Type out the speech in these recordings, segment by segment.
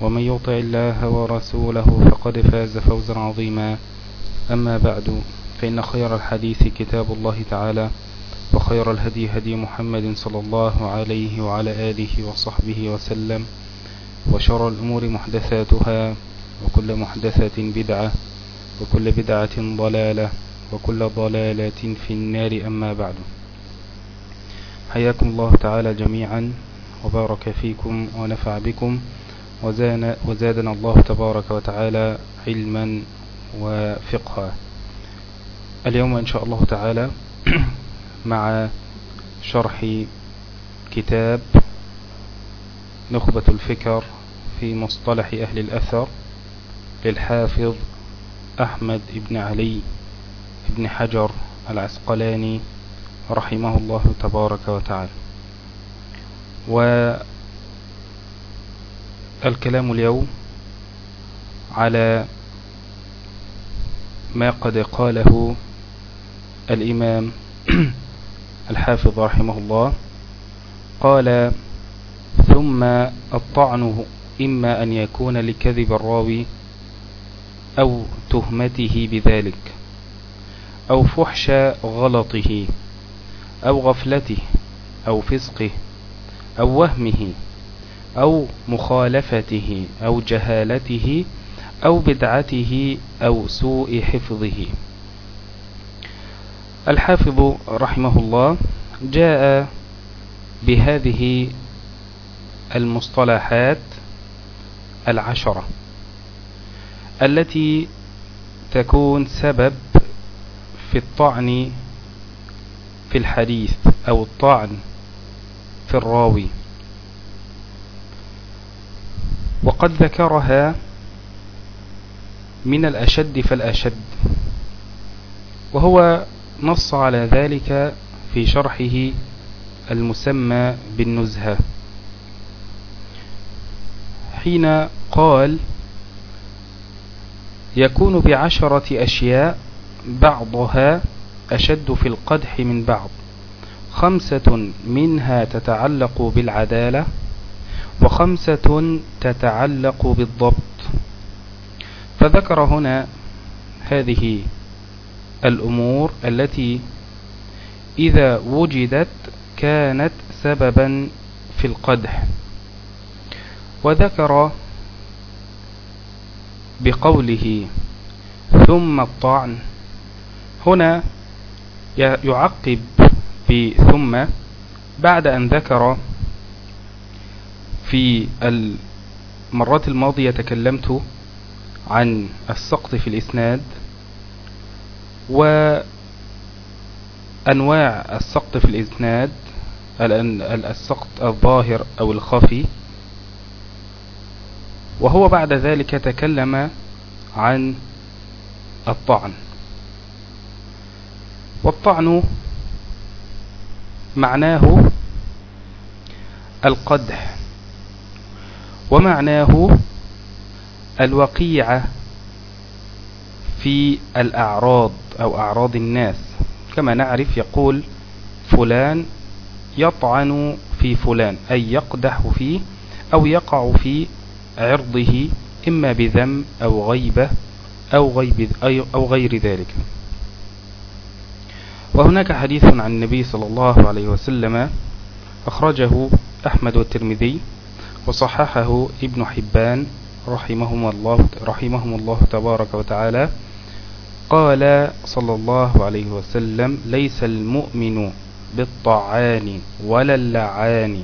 ومن يطع الله ورسوله فقد فاز فوزا عظيما. أما بعد فإن خير الحديث كتاب الله تعالى وخير الهدي هدي محمد صلى الله عليه وعلى آله وصحبه وسلم وشر الأمور محدثاتها وكل محدثة بدعة وكل بدعة ضلالة وكل ضلالة في النار. أما بعد حياكم الله تعالى جميعا وبارك فيكم ونفع بكم. وزادنا الله تبارك وتعالى علما وفقها. اليوم إن شاء الله تعالى مع شرح كتاب نخبة الفكر في مصطلح أهل الأثر للحافظ أحمد بن علي بن حجر العسقلاني رحمه الله تبارك وتعالى. والكلام اليوم على ما قد قاله الإمام الحافظ رحمه الله. قال ثم الطعن إما أن يكون لكذب الراوي أو تهمته بذلك أو فحش غلطه أو غفلته أو فسقه أو وهمه أو مخالفته أو جهالته أو بدعته أو سوء حفظه. الحافظ رحمه الله جاء بهذه المصطلحات العشرة التي تكون سبب في الطعن في الحديث أو الطعن في الراوي. وقد ذكرها من الأشد فالأشد. وهو نص على ذلك في شرحه المسمى بالنزهة. حين قال يكون بعشرة أشياء بعضها أشد في القدح من بعض. خمسة منها تتعلق بالعدالة وخمسة تتعلق بالضبط. فذكر هنا هذه الأمور التي إذا وجدت كانت سببا في القدح. وذكر بقوله ثم الطعن. هنا يعقب بثم بعد أن ذكر في المرات الماضية تكلمت عن السقط في الإسناد وأنواع السقط في الإسناد السقط الظاهر أو الخفي. وهو بعد ذلك تكلم عن الطعن. والطعن معناه القدح. ومعناه الوقيعة في الأعراض أو أعراض الناس. كما نعرف يقول فلان يطعن في فلان أي يقدح فيه أو يقع في عرضه إما بذم أو غيبة أو, غيب أو غير ذلك. وهناك حديث عن النبي صلى الله عليه وسلم أخرجه أحمد والترمذي. وصححه ابن حبان رحمهم الله, رحمهم الله تبارك وتعالى. قال صلى الله عليه وسلم ليس المؤمن بالطعان ولا اللعان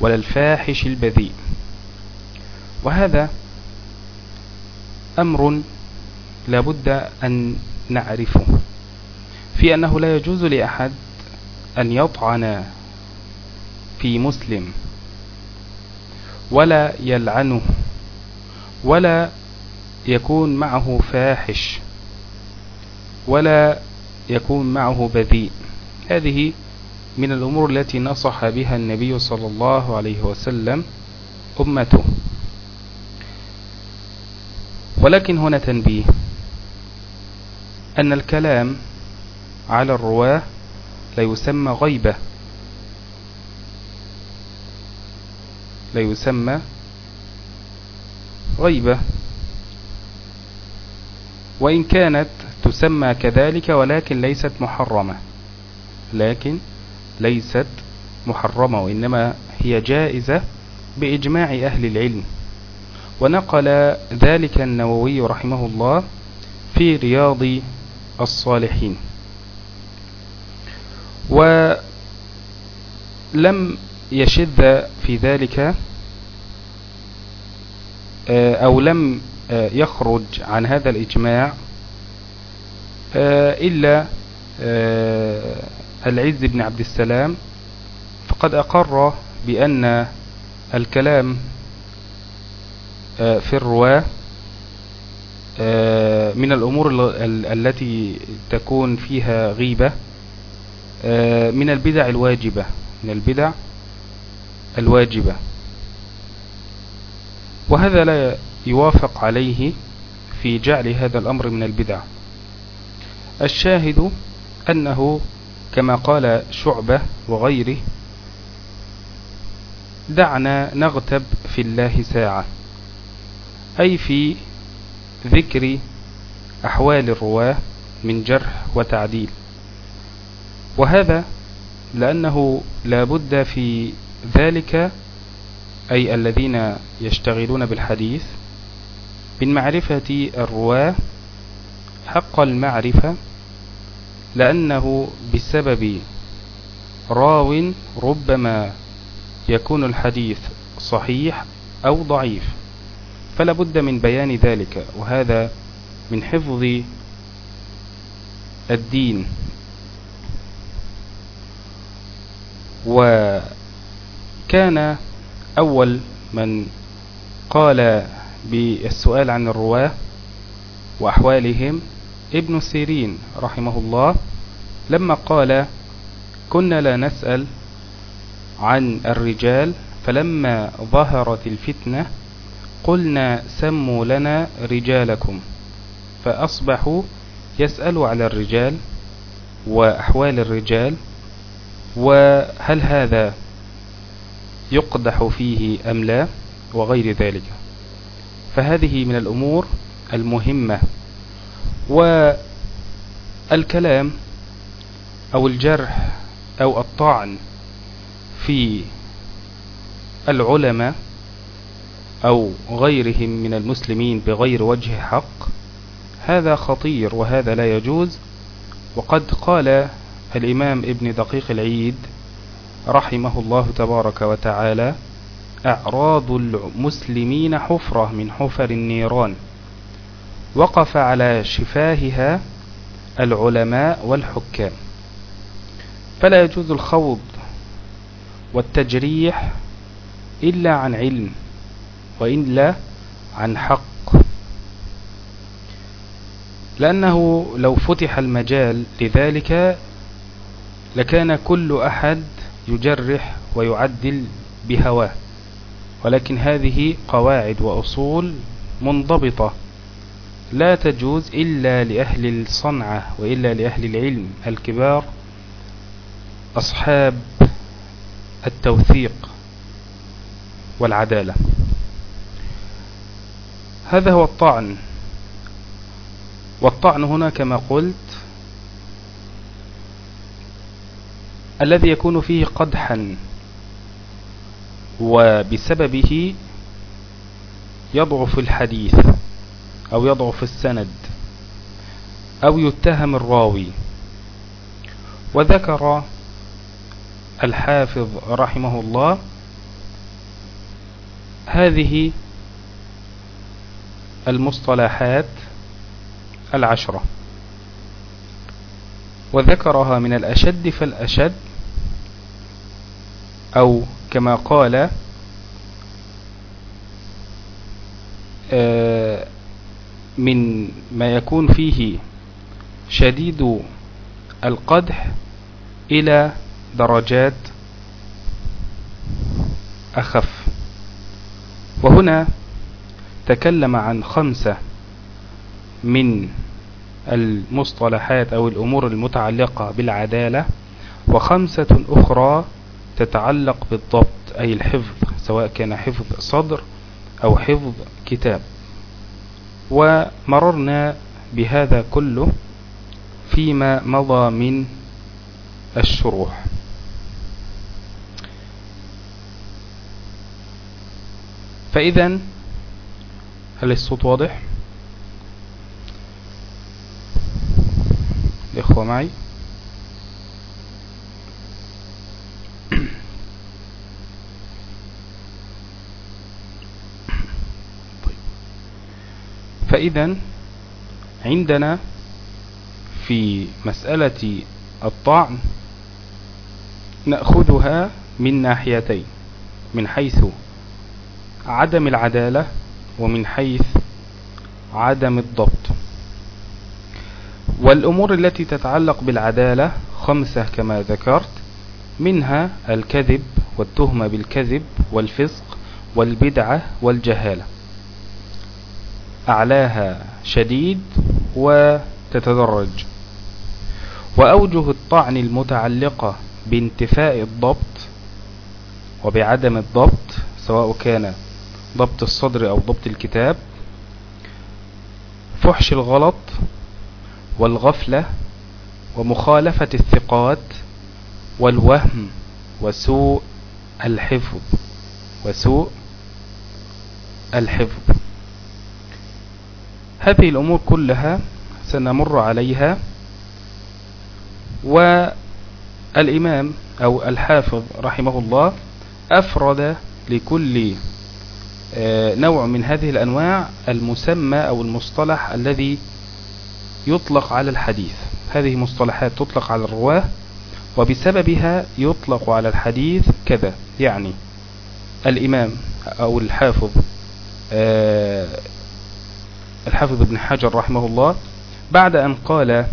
ولا الفاحش البذيء. وهذا أمر لابد أن نعرفه في أنه لا يجوز لأحد أن يطعن في مسلم. ولا يلعنه ولا يكون معه فاحش ولا يكون معه بذيء. هذه من الأمور التي نصح بها النبي صلى الله عليه وسلم أمته. ولكن هنا تنبيه أن الكلام على الرواة لا يسمى غيبة. لا يسمى غيبة. وإن كانت تسمى كذلك ولكن ليست محرمة. لكن ليست محرمة وإنما هي جائزة بإجماع أهل العلم. ونقل ذلك النووي رحمه الله في رياض الصالحين. ولم يشذ في ذلك آه، أو لم آه، يخرج عن هذا الإجماع آه، إلا العز بن عبد السلام. فقد أقر بأن الكلام في الرواة من الأمور التي تكون فيها غيبة من البدع الواجبة من البدع الواجبة. وهذا لا يوافق عليه في جعل هذا الأمر من البدع. الشاهد أنه كما قال شعبة وغيره دعنا نغتب في الله ساعة. أي في ذكر أحوال الرواة من جرح وتعديل. وهذا لأنه لا بد في ذلك أي الذين يشتغلون بالحديث من معرفة الرواة حق المعرفة لأنه بسبب راو ربما يكون الحديث صحيح أو ضعيف. فلا بد من بيان ذلك وهذا من حفظ الدين. وكان أول من قال بالسؤال عن الرواة وأحوالهم ابن سيرين رحمه الله لما قال كنا لا نسأل عن الرجال فلما ظهرت الفتنة قلنا سموا لنا رجالكم فأصبحوا يسألوا على الرجال وأحوال الرجال وهل هذا يقدح فيه أم لا وغير ذلك. فهذه من الأمور المهمة. والكلام أو الجرح أو الطعن في العلماء أو غيرهم من المسلمين بغير وجه حق هذا خطير وهذا لا يجوز. وقد قال الإمام ابن دقيق العيد رحمه الله تبارك وتعالى أعراض المسلمين حفرة من حفر النيران. وقف على شفاهها العلماء والحكام. فلا يجوز الخوض والتجريح إلا عن علم وإلا عن حق. لأنه لو فتح المجال لذلك لكان كل أحد يجرح ويعدل بهواه ولكن هذه قواعد وأصول منضبطة لا تجوز إلا لأهل الصنعة وإلا لأهل العلم. الكبار أصحاب التوثيق والعدالة. هذا هو الطعن. والطعن هنا كما قلت الذي يكون فيه قدحا وبسببه يضعف الحديث أو يضعف السند أو يتهم الراوي. وذكر الحافظ رحمه الله هذه المصطلحات العشرة. وذكرها من الأشد فالأشد أو كما قال آه، من ما يكون فيه شديد القدح إلى درجات أخف. وهنا تكلم عن خمسة من المصطلحات أو الأمور المتعلقة بالعدالة وخمسة أخرى تتعلق بالضبط أي الحفظ سواء كان حفظ صدر أو حفظ كتاب. ومررنا بهذا كله فيما مضى من الشروح. فإذا هل الصوت واضح؟ الإخوة معي؟ فإذا عندنا في مسألة الطعن نأخذها من ناحيتين من حيث عدم العدالة ومن حيث عدم الضبط. والأمور التي تتعلق بالعدالة خمسة كما ذكرت منها الكذب والتهمة بالكذب والفسق والبدعة والجهالة. أعلاها شديد وتتدرج. وأوجه الطعن المتعلقة بانتفاء الضبط وبعدم الضبط سواء كان ضبط الصدر أو ضبط الكتاب فحش الغلط والغفلة ومخالفة الثقات والوهم وسوء الحفظ. وسوء الحفظ. هذه الأمور كلها سنمر عليها والإمام أو الحافظ رحمه الله أفرد لكل آه، نوع من هذه الأنواع المسمى أو المصطلح الذي يطلق على الحديث. هذه مصطلحات تطلق على الرواة وبسببها يطلق على الحديث كذا. يعني الإمام أو الحافظ آه، الحافظ ابن حجر رحمه الله بعد أن قال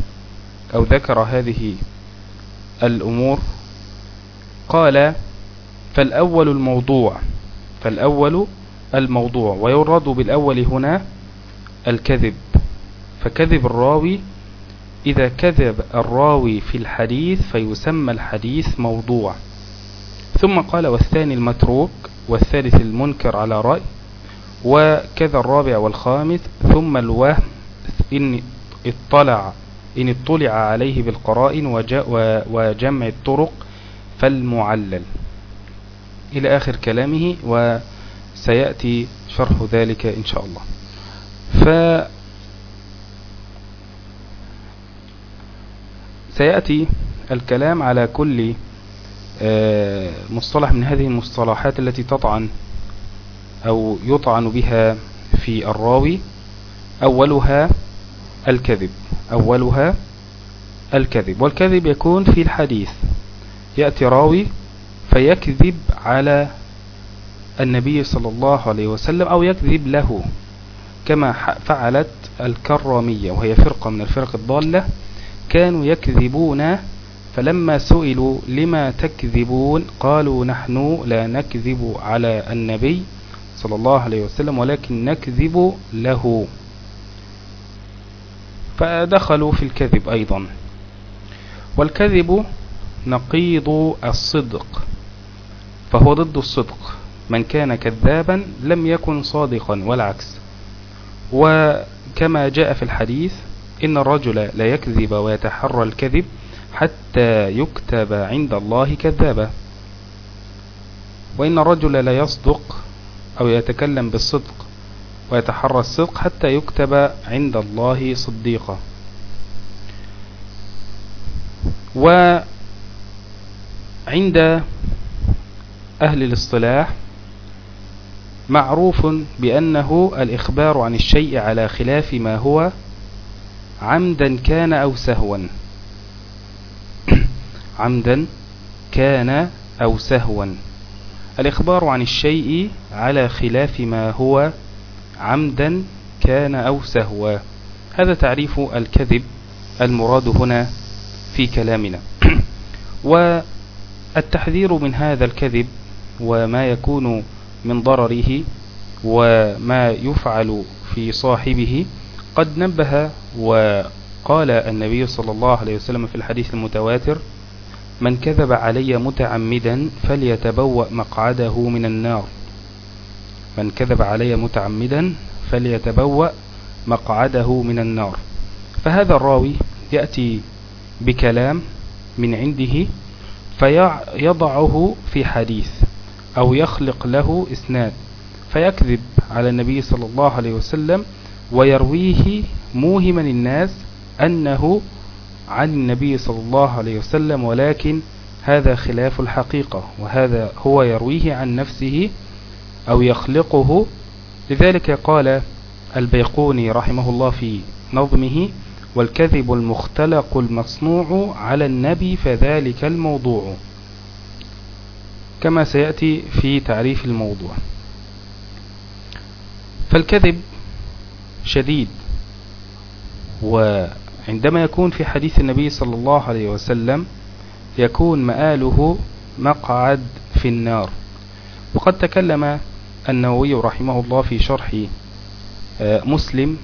أو ذكر هذه الأمور قال فالأول الموضوع فالأول الموضوع ويراد بالأول هنا الكذب فكذب الراوي إذا كذب الراوي في الحديث فيسمى الحديث موضوع. ثم قال والثاني المتروك والثالث المنكر على رأي وكذا الرابع والخامس ثم الوهم إن اطلع إن اطلع عليه بالقرائن وجمع الطرق فالمعلل. إلى آخر كلامه وسيأتي شرح ذلك إن شاء الله. ف سيأتي الكلام على كل آه، مصطلح من هذه المصطلحات التي تطعن أو يطعن بها في الراوي أولها الكذب أولها الكذب. والكذب يكون في الحديث. يأتي راوي فيكذب على النبي صلى الله عليه وسلم أو يكذب له كما فعلت الكرامية وهي فرقة من الفرق الضالة كانوا يكذبون فلما سئلوا لما تكذبون قالوا نحن لا نكذب على النبي صلى الله عليه وسلم ولكن نكذب له. فدخلوا في الكذب أيضا. والكذب نقيض الصدق فهو ضد الصدق. من كان كذابا لم يكن صادقا والعكس. وكما جاء في الحديث إن الرجل لا يكذب ويتحرى الكذب حتى يكتب عند الله كذابا. وإن الرجل لا يصدق أو يتكلم بالصدق ويتحرى الصدق حتى يكتب عند الله صديقا. وعند أهل الاصطلاح معروف بأنه الإخبار عن الشيء على خلاف ما هو عمدا كان أو سهوا. عمدا كان أو سهوا. الإخبار عن الشيء على خلاف ما هو عمدا كان أو سهوا. هذا تعريف الكذب المراد هنا في كلامنا. والتحذير من هذا الكذب وما يكون من ضرره وما يفعل في صاحبه قد نبه وقال النبي صلى الله عليه وسلم في الحديث المتواتر من كذب علي متعمدا فليتبوأ مقعده من النار. من كذب علي متعمدا فليتبوأ مقعده من النار. فهذا الراوي يأتي بكلام من عنده فيضعه في حديث أو يخلق له إسناد فيكذب على النبي صلى الله عليه وسلم ويرويه موهما الناس أنه عن النبي صلى الله عليه وسلم ولكن هذا خلاف الحقيقة وهذا هو يرويه عن نفسه أو يخلقه. لذلك قال البيقوني رحمه الله في نظمه والكذب المختلق المصنوع على النبي فذلك الموضوع. كما سيأتي في تعريف الموضوع. فالكذب شديد وعندما يكون في حديث النبي صلى الله عليه وسلم يكون مآله مقعد في النار. وقد تكلم النووي رحمه الله في شرح آه، مسلم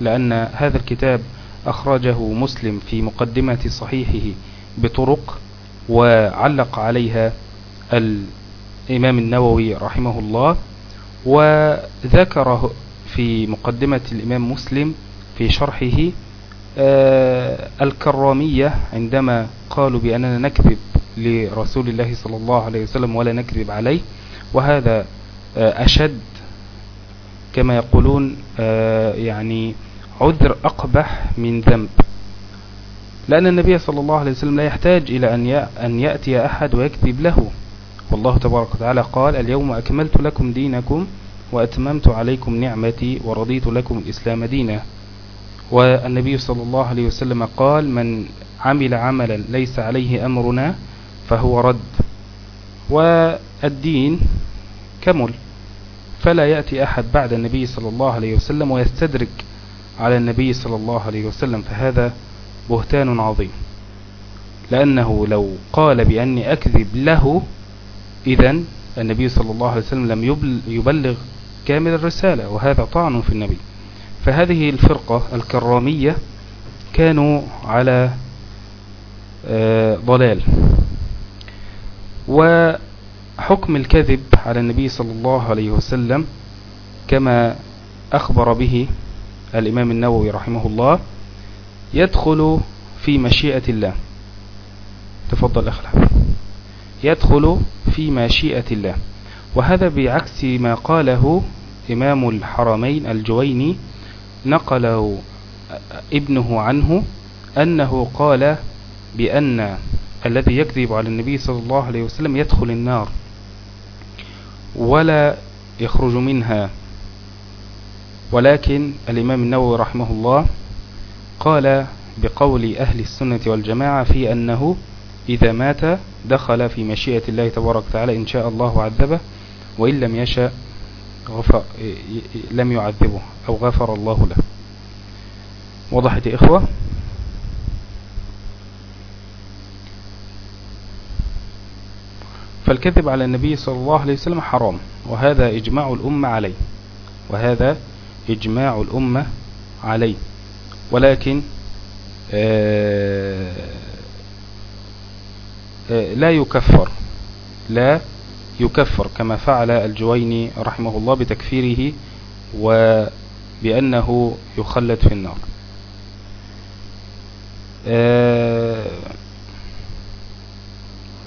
لأن هذا الكتاب أخرجه مسلم في مقدمة صحيحه بطرق وعلق عليها الإمام النووي رحمه الله وذكره في مقدمة الإمام مسلم في شرحه الكرامية عندما قالوا بأننا نكذب لرسول الله صلى الله عليه وسلم ولا نكذب عليه وهذا آه، أشد كما يقولون آه، يعني عذر أقبح من ذنب. لأن النبي صلى الله عليه وسلم لا يحتاج إلى أن يأتي أحد ويكذب له. والله تبارك وتعالى قال اليوم أكملت لكم دينكم وأتممت عليكم نعمتي ورضيت لكم الإسلام دينا. والنبي صلى الله عليه وسلم قال من عمل عملا ليس عليه أمرنا فهو رد. والدين كمل فلا يأتي أحد بعد النبي صلى الله عليه وسلم ويستدرك على النبي صلى الله عليه وسلم فهذا بهتان عظيم. لأنه لو قال بأني أكذب له إذا النبي صلى الله عليه وسلم لم يبلغ كامل الرسالة وهذا طعن في النبي. فهذه الفرقة الكرامية كانوا على آه، ضلال. وحكم الكذب على النبي صلى الله عليه وسلم كما أخبر به الإمام النووي رحمه الله يدخل في مشيئة الله. تفضل الحبيب. يدخل في مشيئة الله. وهذا بعكس ما قاله إمام الحرمين الجويني نقله ابنه عنه أنه قال بأن الذي يكذب على النبي صلى الله عليه وسلم يدخل النار ولا يخرج منها. ولكن الإمام النووي رحمه الله قال بقول أهل السنة والجماعة في أنه إذا مات دخل في مشيئة الله تبارك وتعالى إن شاء الله عذبه وإن لم يشاء غفر لم يعذبه أو غفر الله له. وضحت يا إخوة. فالكذب على النبي صلى الله عليه وسلم حرام وهذا إجماع الأمة عليه. وهذا إجماع الأمة عليه. ولكن آه، آه، لا يكفر لا يكفر كما فعل الجويني رحمه الله بتكفيره وبأنه يخلد في النار. آه،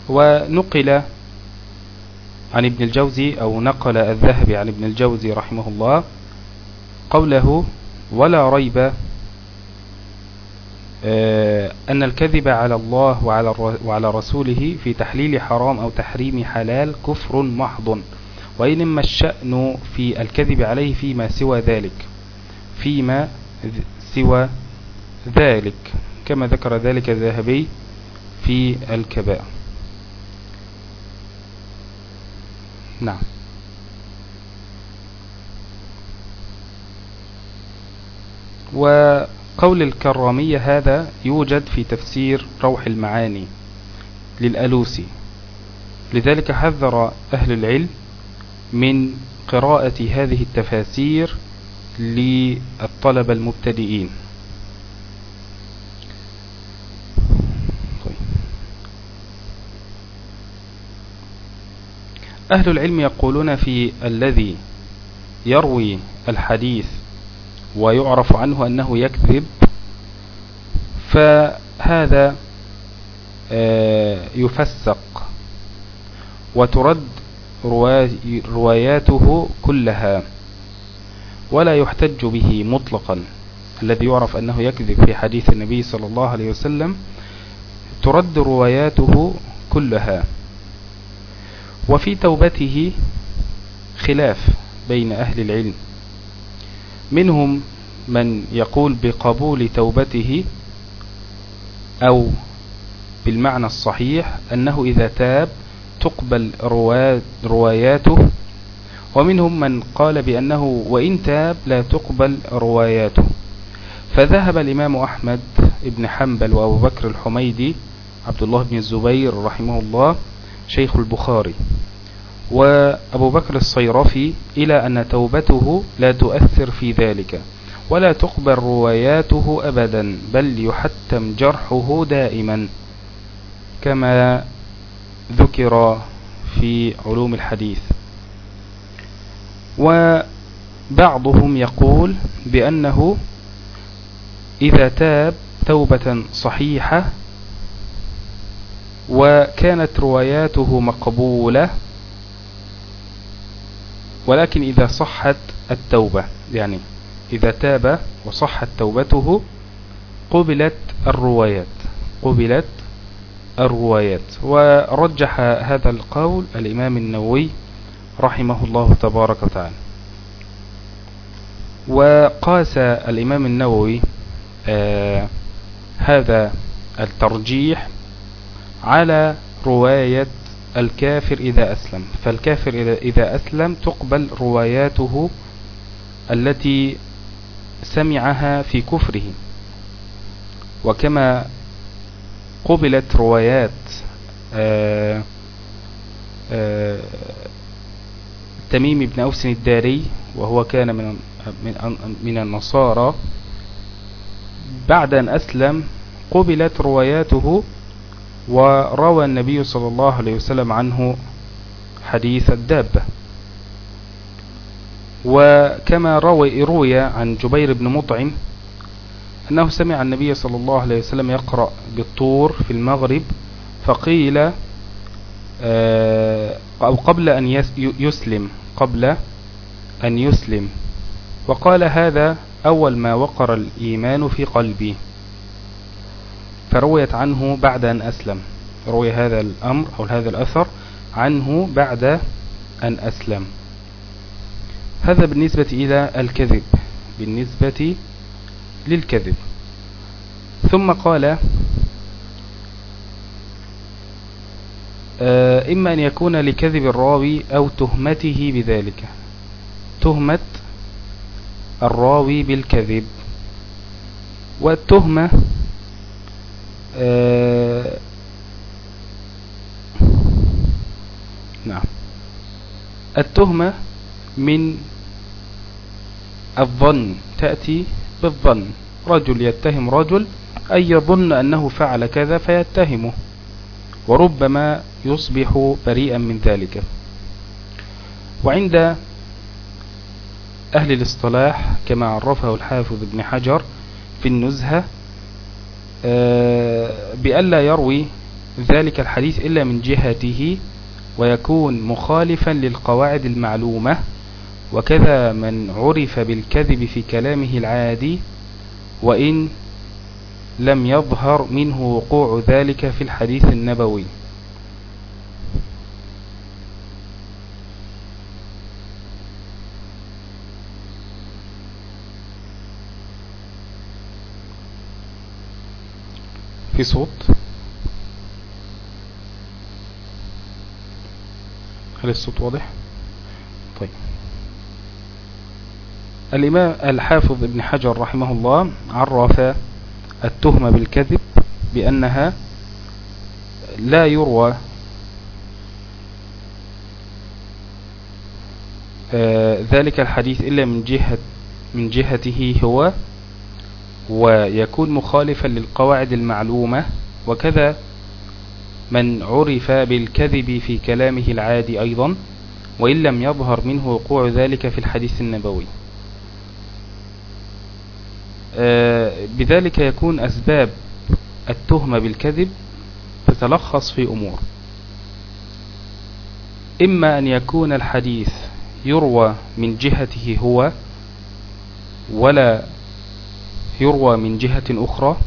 ونقل عن ابن الجوزي أو نقل الذهبي عن ابن الجوزي رحمه الله قوله ولا ريب أن الكذب على الله وعلى, وعلى رسوله في تحليل حرام أو تحريم حلال كفر محض وإنما الشأن في الكذب عليه فيما سوى ذلك فيما سوى ذلك كما ذكر ذلك الذهبي في الكبائر. نعم. وقول الكرامية هذا يوجد في تفسير روح المعاني للألوسي لذلك حذر أهل العلم من قراءة هذه التفاسير للطلبة المبتدئين طيب. أهل العلم يقولون في الذي يروي الحديث ويعرف عنه أنه يكذب. فهذا آه، يفسق وترد رواياته كلها ولا يحتج به مطلقا. الذي يعرف أنه يكذب في حديث النبي صلى الله عليه وسلم ترد رواياته كلها. وفي توبته خلاف بين أهل العلم. منهم من يقول بقبول توبته أو بالمعنى الصحيح أنه إذا تاب تقبل رواياته ومنهم من قال بأنه وإن تاب لا تقبل رواياته. فذهب الإمام أحمد بن حنبل وأبو بكر الحميدي عبد الله بن الزبير رحمه الله شيخ البخاري. وأبو بكر الصيرفي إلى أن توبته لا تؤثر في ذلك ولا تقبل رواياته أبدا بل يحتم جرحه دائما كما ذكر في علوم الحديث. وبعضهم يقول بأنه إذا تاب توبة صحيحة وكانت رواياته مقبولة ولكن إذا صحت التوبة يعني إذا تاب وصحت توبته قبلت الروايات قبلت الروايات. ورجح هذا القول الإمام النووي رحمه الله تبارك وتعالى. وقاس الإمام النووي آه هذا الترجيح على رواية الكافر إذا أسلم. فالكافر إذا أسلم تقبل رواياته التي سمعها في كفره. وكما قبلت روايات آه آه تميم بن أوس الداري وهو كان من من النصارى بعد أن أسلم قبلت رواياته وروى النبي صلى الله عليه وسلم عنه حديث الدابة. وكما روي روي عن جبير بن مطعم أنه سمع النبي صلى الله عليه وسلم يقرأ بالطور في المغرب فقيل آه، أو قبل أن يسلم قبل أن يسلم. وقال هذا أول ما وقر الإيمان في قلبي. فرويت عنه بعد أن أسلم. روي هذا الأمر أو هذا الأثر عنه بعد أن أسلم. هذا بالنسبة إلى الكذب. بالنسبة للكذب. ثم قال آه، إما أن يكون لكذب الراوي أو تهمته بذلك. تهمة الراوي بالكذب. والتهمة آه، نعم. التهمة من الظن تأتي بالظن. رجل يتهم رجل أي يظن أنه فعل كذا فيتهمه. وربما يصبح بريئا من ذلك. وعند أهل الاصطلاح كما عرفه الحافظ ابن حجر في النزهة بألا يروي ذلك الحديث إلا من جهته ويكون مخالفا للقواعد المعلومة وكذا من عرف بالكذب في كلامه العادي وإن لم يظهر منه وقوع ذلك في الحديث النبوي. في صوت. هل الصوت واضح؟ طيب. الإمام الحافظ ابن حجر رحمه الله عرف التهمة بالكذب بأنها لا يروى آه، ذلك الحديث إلا من جهة من جهته هو ويكون مخالفا للقواعد المعلومة. وكذا من عرف بالكذب في كلامه العادي أيضا وإن لم يظهر منه وقوع ذلك في الحديث النبوي. آه، بذلك يكون أسباب التهمة بالكذب تتلخص في أمور. إما أن يكون الحديث يروى من جهته هو ولا يروى من جهة أخرى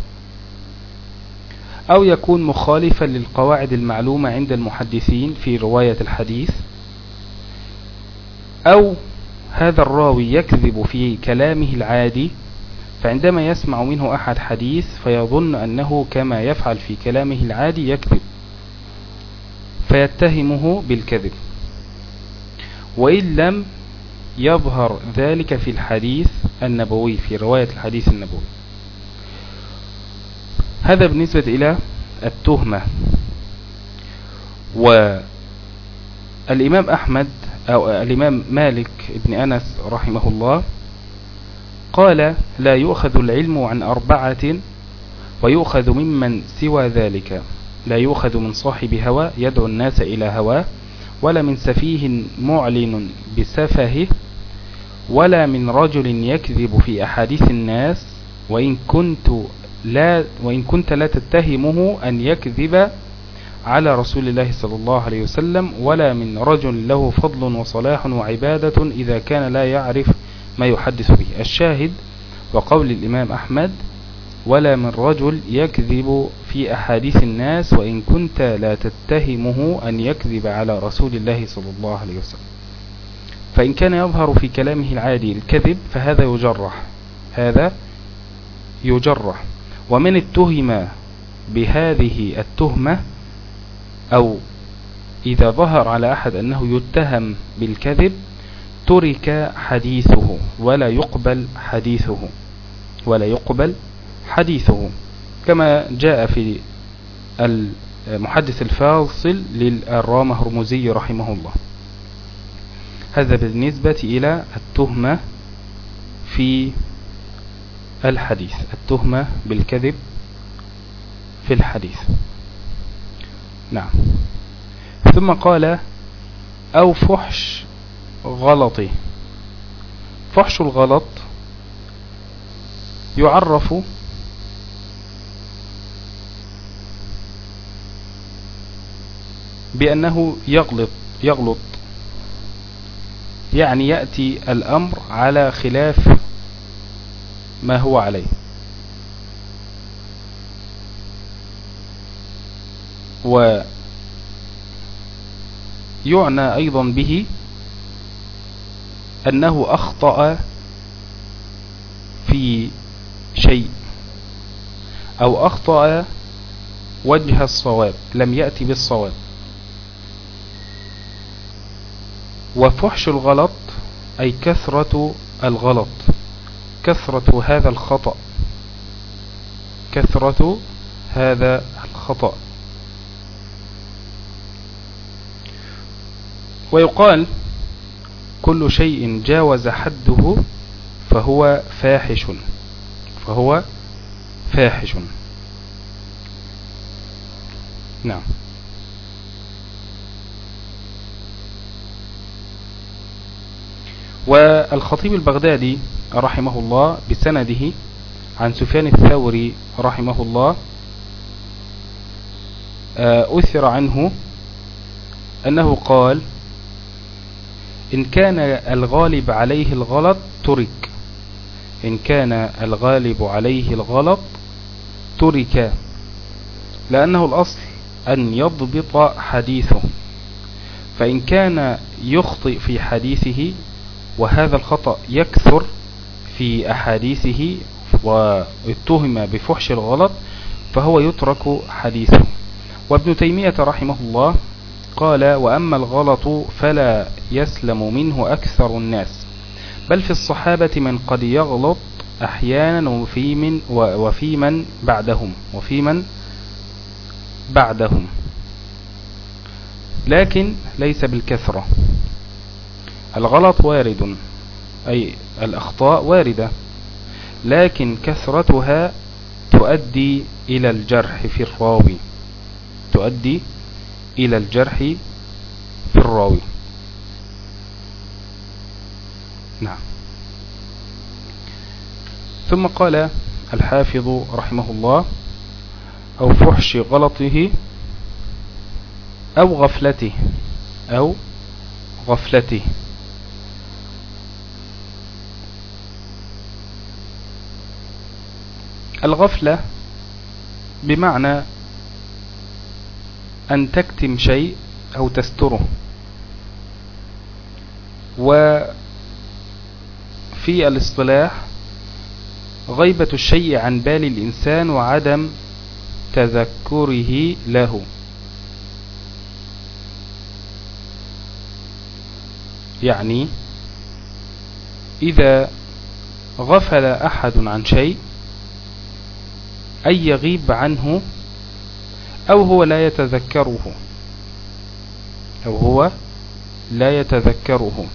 أو يكون مخالفا للقواعد المعلومة عند المحدثين في رواية الحديث أو هذا الراوي يكذب في كلامه العادي فعندما يسمع منه أحد حديث فيظن أنه كما يفعل في كلامه العادي يكذب فيتهمه بالكذب. وإن لم يظهر ذلك في الحديث النبوي في رواية الحديث النبوي. هذا بالنسبة إلى التهمة. والإمام أحمد أو الإمام مالك بن أنس رحمه الله قال لا يؤخذ العلم عن أربعة ويؤخذ ممن سوى ذلك. لا يؤخذ من صاحب هوى يدعو الناس إلى هواه ولا من سفيه معلن بسفهه ولا من رجل يكذب في أحاديث الناس وإن كنت لا وإن كنت لا تتهمه أن يكذب على رسول الله صلى الله عليه وسلم ولا من رجل له فضل وصلاح وعبادة إذا كان لا يعرف ما يحدث به. الشاهد وقول الإمام أحمد ولا من رجل يكذب في أحاديث الناس وإن كنت لا تتهمه أن يكذب على رسول الله صلى الله عليه وسلم. فإن كان يظهر في كلامه العادي الكذب فهذا يجرح. هذا يجرح. ومن اتهم بهذه التهمة أو إذا ظهر على أحد أنه يتهم بالكذب ترك حديثه ولا يقبل حديثه. ولا يقبل حديثه كما جاء في المحدث الفاصل للرام هرمزي رحمه الله. هذا بالنسبة إلى التهمة في الحديث التهمة بالكذب في الحديث. نعم. ثم قال أو فحش غلطي فحش الغلط يعرف بأنه يغلط يغلط. يعني يأتي الأمر على خلاف ما هو عليه. ويعنى أيضا به أنه أخطأ في شيء أو أخطأ وجه الصواب لم يأتي بالصواب. وفحش الغلط أي كثرة الغلط. كثرة هذا الخطأ. كثرة هذا الخطأ. ويقال كل شيء جاوز حده فهو فاحش. فهو فاحش. نعم. والخطيب البغدادي رحمه الله بسنده عن سفيان الثوري رحمه الله آه، أثر عنه أنه قال إن كان الغالب عليه الغلط ترك إن كان الغالب عليه الغلط ترك لأنه الأصل أن يضبط حديثه فإن كان يخطئ في حديثه وهذا الخطأ يكثر في أحاديثه واتهم بفحش الغلط فهو يترك حديثه. وابن تيمية رحمه الله قال وأما الغلط فلا يسلم منه أكثر الناس بل في الصحابة من قد يغلط أحيانا وفي من, وفي من بعدهم وفي من بعدهم. لكن ليس بالكثرة. الغلط وارد أي الأخطاء واردة لكن كثرتها تؤدي إلى الجرح في الراوي. تؤدي إلى الجرح في الراوي. نعم. ثم قال الحافظ رحمه الله أو فحش غلطه أو غفلته أو غفلته. الغفلة بمعنى أن تكتم شيء أو تستره. وفي الاصطلاح غيبة الشيء عن بال الإنسان وعدم تذكره له. يعني إذا غفل أحد عن شيء أي يغيب عنه أو هو لا يتذكره. أو هو لا يتذكره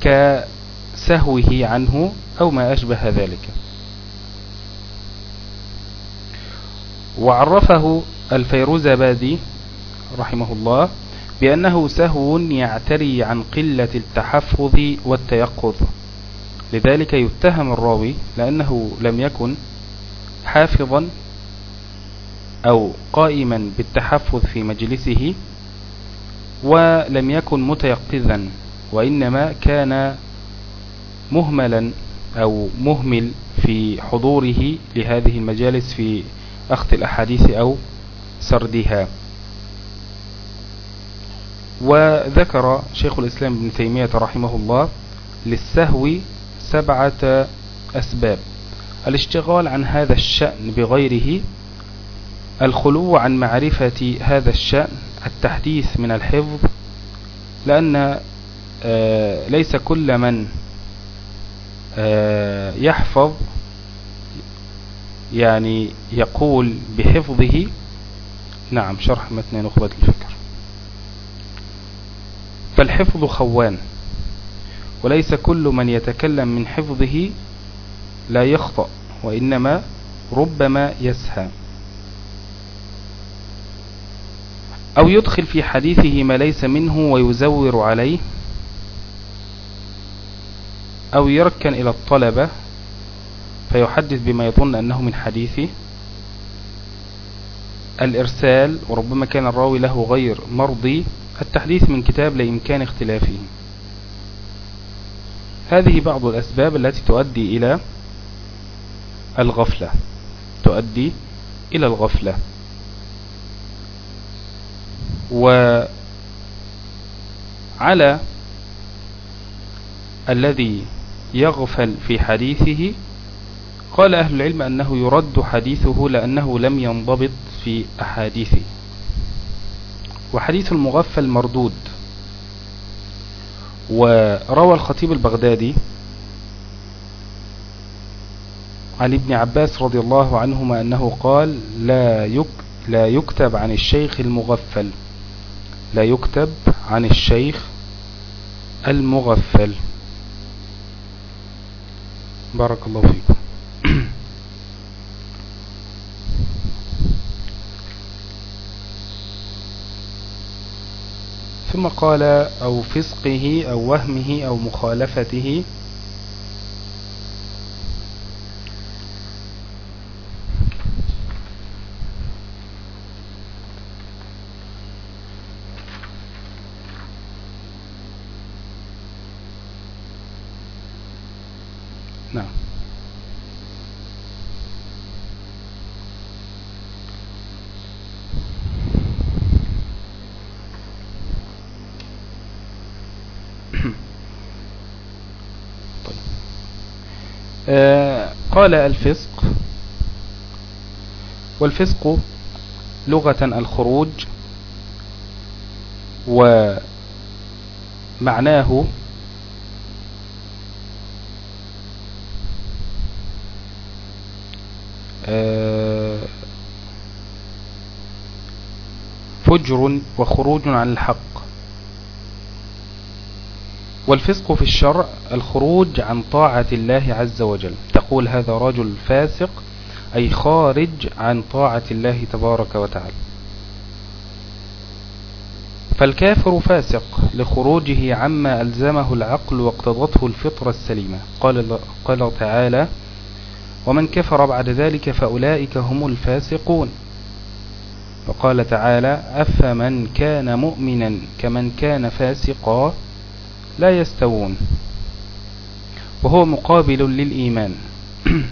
كسهوه عنه أو ما أشبه ذلك. وعرفه الفيروزبادي رحمه الله بأنه سهو يعتري عن قلة التحفظ والتيقظ. لذلك يتهم الراوي لأنه لم يكن حافظا أو قائما بالتحفظ في مجلسه ولم يكن متيقظا وإنما كان مهملا أو مهمل في حضوره لهذه المجالس في أخذ الأحاديث أو سردها. وذكر شيخ الإسلام ابن تيمية رحمه الله للسهو سبعة أسباب. الاشتغال عن هذا الشأن بغيره الخلو عن معرفة هذا الشأن التحديث من الحفظ لأن آه، ليس كل من آه، يحفظ يعني يقول بحفظه. نعم شرح متن نخبة الفكر. فالحفظ خوان وليس كل من يتكلم من حفظه لا يخطأ وإنما ربما يسهى. أو يدخل في حديثه ما ليس منه ويزور عليه. أو يركن إلى الطلبة فيحدث بما يظن أنه من حديثه. الإرسال وربما كان الراوي له غير مرضي. التحديث من كتاب لإمكان اختلافه. هذه بعض الأسباب التي تؤدي إلى الغفلة. تؤدي إلى الغفلة. وعلى الذي يغفل في حديثه قال أهل العلم أنه يرد حديثه لأنه لم ينضبط في أحاديثه. وحديث المغفل مردود. وروى الخطيب البغدادي عن ابن عباس رضي الله عنهما أنه قال لا, يك لا يكتب عن الشيخ المغفل. لا يكتب عن الشيخ المغفل. بارك الله فيكم. ثم قال أو فسقه أو وهمه أو مخالفته آه، قال الفسق والفسق لغة الخروج ومعناه آه، فجر وخروج عن الحق. والفسق في الشرع الخروج عن طاعة الله عز وجل. تقول هذا رجل فاسق أي خارج عن طاعة الله تبارك وتعالى. فالكافر فاسق لخروجه عما ألزمه العقل واقتضته الفطرة السليمة. قال, قال تعالى ومن كفر بعد ذلك فأولئك هم الفاسقون. وقال تعالى أفمن كان مؤمنا كمن كان فاسقا؟ لا يستوون. وهو مقابل للإيمان.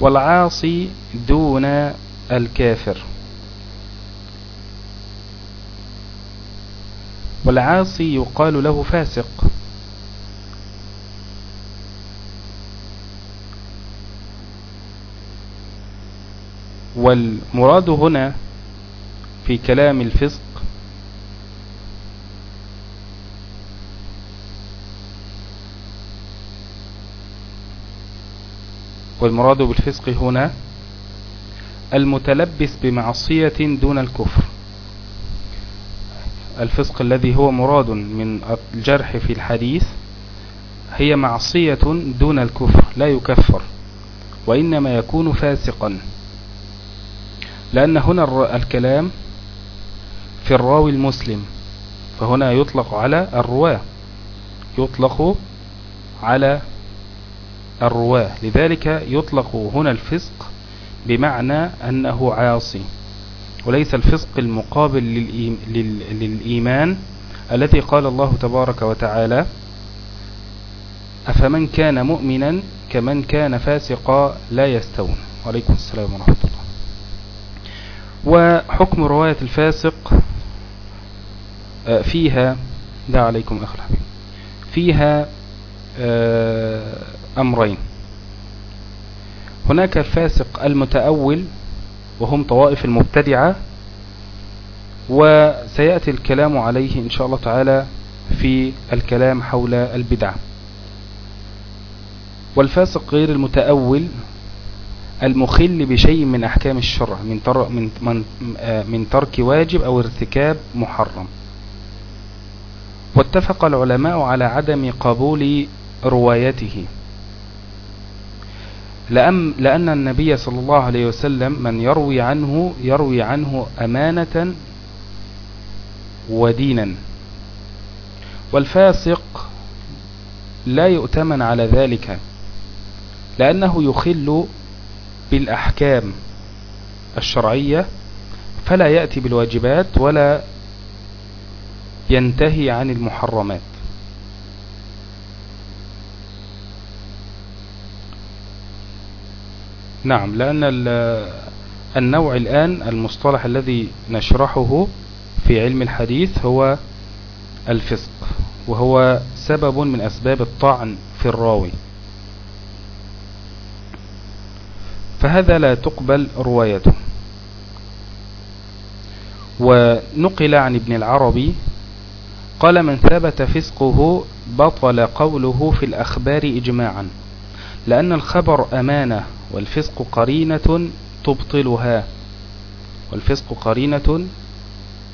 والعاصي دون الكافر. والعاصي يقال له فاسق. والمراد هنا في كلام الفسق والمراد بالفسق هنا المتلبس بمعصية دون الكفر. الفسق الذي هو مراد من الجرح في الحديث هي معصية دون الكفر لا يكفر وإنما يكون فاسقا. لأن هنا الكلام في الراوي المسلم فهنا يطلق على الرواة يطلق على الرواة. لذلك يطلق هنا الفسق بمعنى أنه عاصي وليس الفسق المقابل للإيمان الذي قال الله تبارك وتعالى أفمن كان مؤمنا كمن كان فاسقا لا يستوون. وعليكم السلام ورحمة الله. وحكم رواية الفاسق آه، فيها لا عليكم الحبيب فيها آه، أمرين. هناك الفاسق المتأول وهم طوائف المبتدعة وسيأتي الكلام عليه إن شاء الله تعالى في الكلام حول البدع. والفاسق غير المتأول المخل بشيء من أحكام الشرع من, تر من, من, من ترك واجب أو ارتكاب محرم. واتفق العلماء على عدم قبول روايته. لأن, لأن النبي صلى الله عليه وسلم من يروي عنه يروي عنه أمانة ودينا. والفاسق لا يؤتمن على ذلك لأنه يخل بالأحكام الشرعية فلا يأتي بالواجبات ولا ينتهي عن المحرمات. نعم لأن النوع الآن المصطلح الذي نشرحه في علم الحديث هو الفسق وهو سبب من أسباب الطعن في الراوي. فهذا لا تقبل روايته. ونقل عن ابن العربي قال من ثبت فسقه بطل قوله في الأخبار إجماعا لأن الخبر أمانة والفسق قرينة تبطلها. والفسق قرينة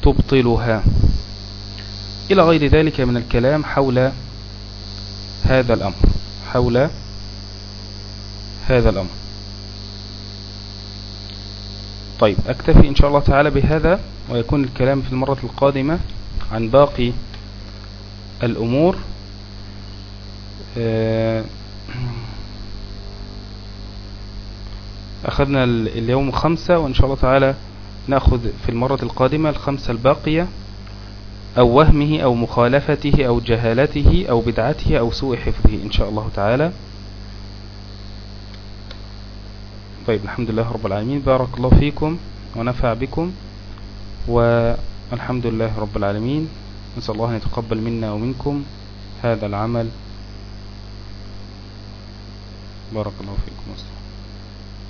تبطلها. إلى غير ذلك من الكلام حول هذا الأمر. حول هذا الأمر. طيب أكتفي إن شاء الله تعالى بهذا ويكون الكلام في المرة القادمة عن باقي الأمور. آه، أخذنا اليوم خمسة وإن شاء الله تعالى نأخذ في المرة القادمة الخمسة الباقية أو وهمه أو مخالفته أو جهالته أو بدعته أو سوء حفظه إن شاء الله تعالى. طيب الحمد لله رب العالمين. بارك الله فيكم ونفع بكم والحمد لله رب العالمين. نسأل الله أن يتقبل منا ومنكم هذا العمل. بارك الله فيكم.